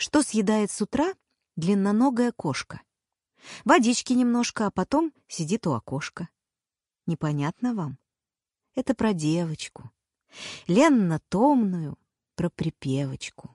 Что съедает с утра длинноногая кошка? Водички немножко, а потом сидит у окошка. Непонятно вам? Это про девочку. Ленна томную, про припевочку.